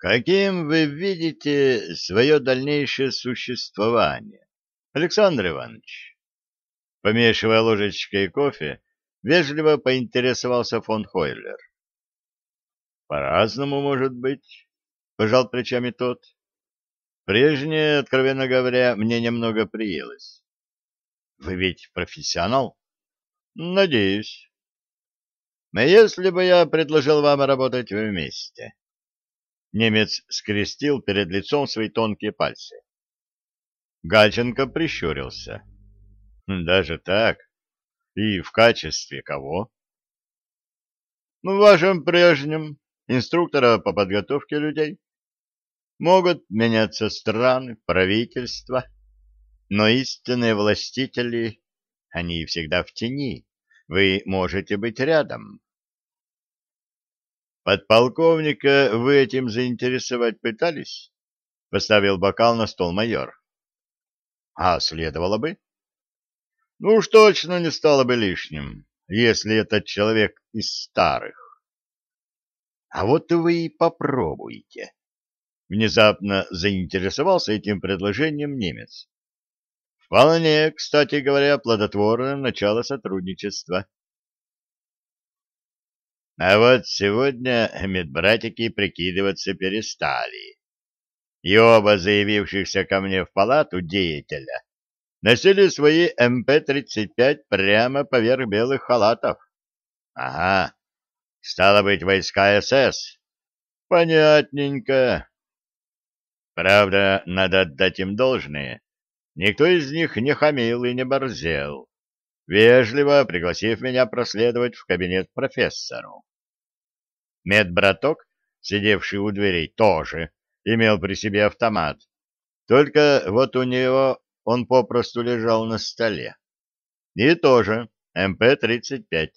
Каким вы видите свое дальнейшее существование, Александр Иванович? Помешивая ложечкой кофе, вежливо поинтересовался фон Хойлер. По-разному может быть, пожал плечами тот. Прежнее, откровенно говоря, мне немного приелось. Вы ведь профессионал? Надеюсь. Но если бы я предложил вам работать вместе? Немец скрестил перед лицом свои тонкие пальцы. Гальченко прищурился. Даже так? И в качестве кого? Ну, в вашем прежнем, инструктора по подготовке людей. Могут меняться страны, правительства, но истинные властители, они всегда в тени. Вы можете быть рядом. Подполковника вы этим заинтересовать пытались? Поставил бокал на стол майор. А следовало бы? Ну уж точно не стало бы лишним, если этот человек из старых. А вот вы и попробуйте. Внезапно заинтересовался этим предложением немец. Вполне, кстати говоря, плодотворное начало сотрудничества. А вот сегодня медбратики прикидываться перестали. И оба заявившихся ко мне в палату деятеля носили свои МП-35 прямо поверх белых халатов. Ага, стало быть, войска СС. Понятненько. Правда, надо отдать им должное. Никто из них не хамил и не борзел, вежливо пригласив меня проследовать в кабинет профессору. Медбраток, сидевший у дверей, тоже имел при себе автомат. Только вот у него он попросту лежал на столе. И тоже МП-35,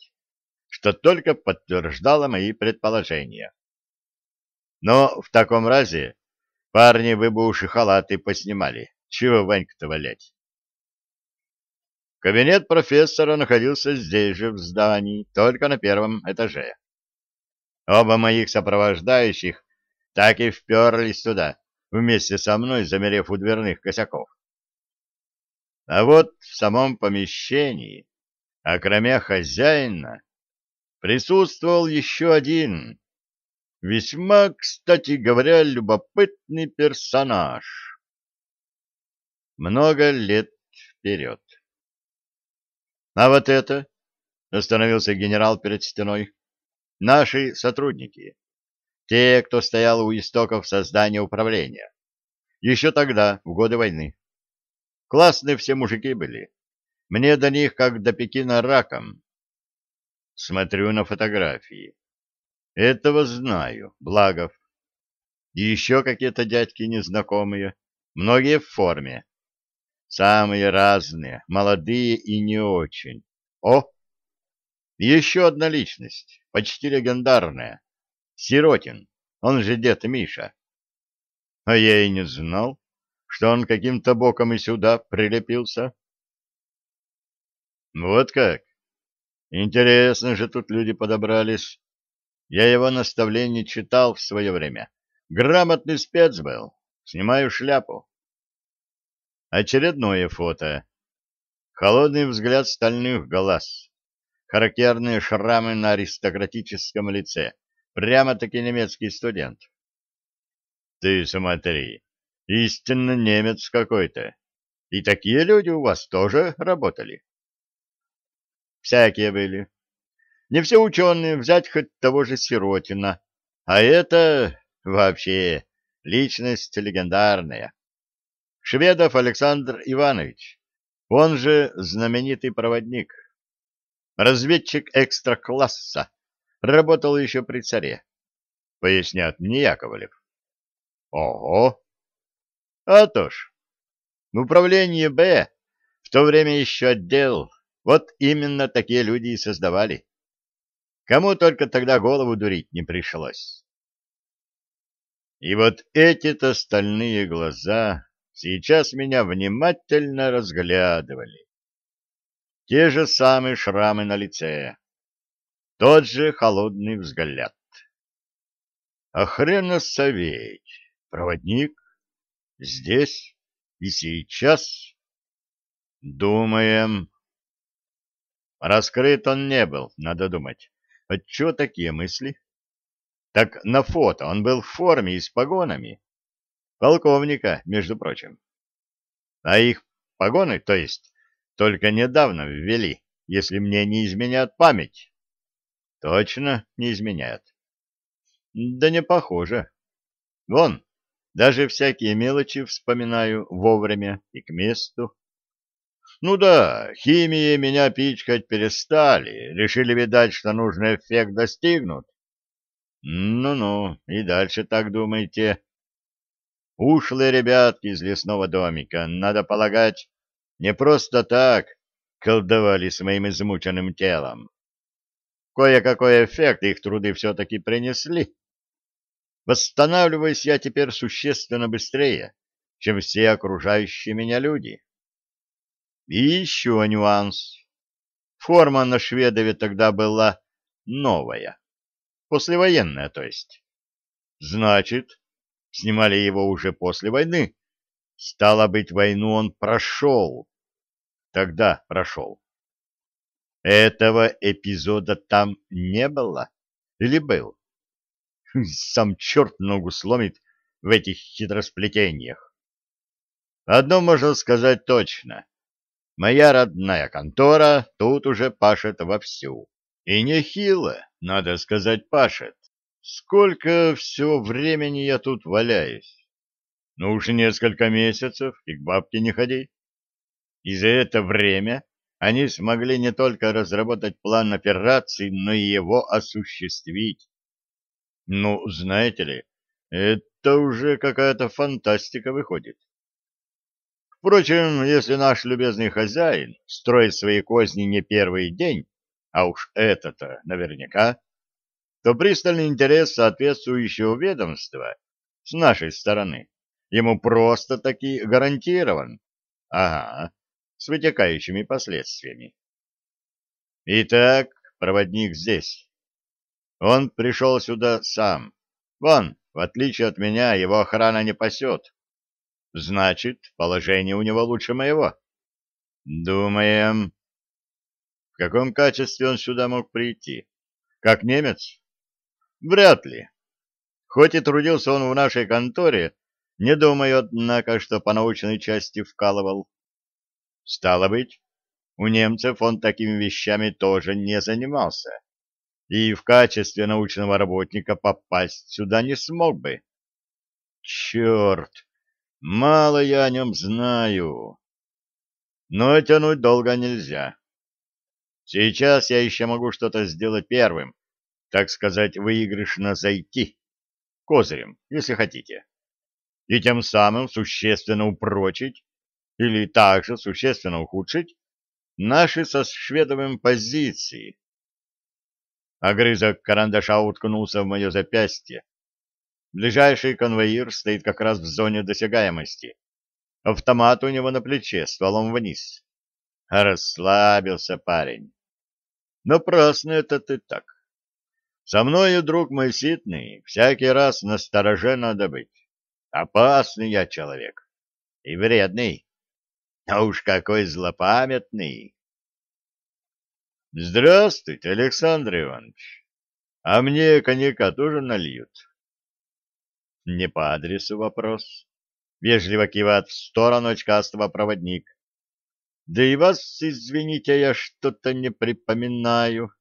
что только подтверждало мои предположения. Но в таком разе парни вы бы уши халаты поснимали. Чего Ванька-то валять? Кабинет профессора находился здесь же, в здании, только на первом этаже. Оба моих сопровождающих так и вперлись туда, вместе со мной, замерев у дверных косяков. А вот в самом помещении, окромя хозяина, присутствовал еще один, весьма, кстати говоря, любопытный персонаж. Много лет вперед. А вот это, — остановился генерал перед стеной, Наши сотрудники, те, кто стоял у истоков создания управления, еще тогда, в годы войны. Классные все мужики были. Мне до них, как до Пекина, раком. Смотрю на фотографии. Этого знаю, Благов. И еще какие-то дядьки незнакомые, многие в форме. Самые разные, молодые и не очень. О, еще одна личность, почти легендарная. Сиротин, он же дед Миша. А я и не знал, что он каким-то боком и сюда прилепился. Вот как? Интересно же тут люди подобрались. Я его наставление читал в свое время. Грамотный спец был. Снимаю шляпу. Очередное фото. Холодный взгляд стальных глаз характерные шрамы на аристократическом лице. Прямо-таки немецкий студент. Ты смотри, истинно немец какой-то. И такие люди у вас тоже работали? Всякие были. Не все ученые, взять хоть того же Сиротина. А это вообще личность легендарная. Шведов Александр Иванович, он же знаменитый проводник. Разведчик экстра-класса. Работал еще при царе. Поясняет мне Яковлев. Ого! А то ж. Управление Б в то время еще отдел. Вот именно такие люди и создавали. Кому только тогда голову дурить не пришлось. И вот эти-то стальные глаза сейчас меня внимательно разглядывали. Те же самые шрамы на лице. Тот же холодный взгляд. А хреносоветь, проводник, здесь и сейчас. Думаем. Раскрыт он не был, надо думать. Отчего такие мысли? Так на фото он был в форме и с погонами. Полковника, между прочим. А их погоны, то есть, только недавно ввели, если мне не изменяет память. Точно не изменяет. Да не похоже. Вон, даже всякие мелочи вспоминаю вовремя и к месту. Ну да, химией меня пичкать перестали, решили, видать, что нужный эффект достигнут. Ну-ну, и дальше так думаете. Ушлые ребятки из лесного домика, надо полагать, не просто так колдовали с моим измученным телом. Кое-какой эффект их труды все-таки принесли. Восстанавливаюсь я теперь существенно быстрее, чем все окружающие меня люди. И еще нюанс. Форма на Шведове тогда была новая. Послевоенная, то есть. Значит, снимали его уже после войны. Стало быть, войну он прошел. Тогда прошел. Этого эпизода там не было? Или был? Сам черт ногу сломит в этих хитросплетениях. Одно можно сказать точно. Моя родная контора тут уже пашет вовсю. И нехило, надо сказать, пашет. Сколько всего времени я тут валяюсь? Ну уж несколько месяцев, и к бабке не ходи. И за это время они смогли не только разработать план операции, но и его осуществить. Ну, знаете ли, это уже какая-то фантастика выходит. Впрочем, если наш любезный хозяин строит свои козни не первый день, а уж это-то наверняка, то пристальный интерес соответствующего ведомства с нашей стороны ему просто-таки гарантирован. Ага, с вытекающими последствиями. Итак, проводник здесь. Он пришел сюда сам. Вон, в отличие от меня, его охрана не пасет. Значит, положение у него лучше моего. Думаем. В каком качестве он сюда мог прийти? Как немец? Вряд ли. Хоть и трудился он в нашей конторе, не думаю, однако, что по научной части вкалывал. Стало быть, у немцев он такими вещами тоже не занимался и в качестве научного работника попасть сюда не смог бы. Черт, мало я о нем знаю. Но тянуть долго нельзя. Сейчас я еще могу что-то сделать первым, так сказать, выигрышно зайти, козырем, если хотите, и тем самым существенно упрочить или также существенно ухудшить наши со Шведовым позиции Огрызок карандаша уткнулся в мое запястье. Ближайший конвоир стоит как раз в зоне досягаемости. Автомат у него на плече, стволом вниз. Расслабился парень. Но праздно это ты так. Со мною, друг мой ситный, всякий раз настороже надо быть. Опасный я человек. И вредный. А уж какой злопамятный. Здравствуйте, Александр Иванович. А мне коньяка тоже нальют? Не по адресу вопрос. Вежливо кивает в сторону очкастого проводник. Да и вас, извините, я что-то не припоминаю.